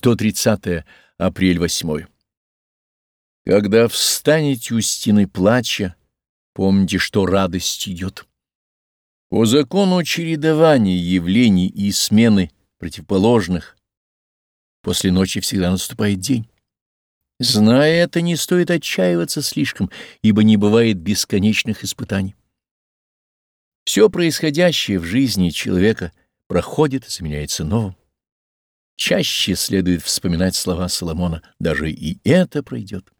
130 апрель 8. Когда встанете у стены плача, помните, что радость идет. По закону чередования явлений и смены противоположных после ночи всегда наступает день. Зная это, не стоит отчаиваться слишком, ибо не бывает бесконечных испытаний. Все происходящее в жизни человека проходит и заменяется новым. Чаще следует вспоминать слова Соломона «даже и это пройдет».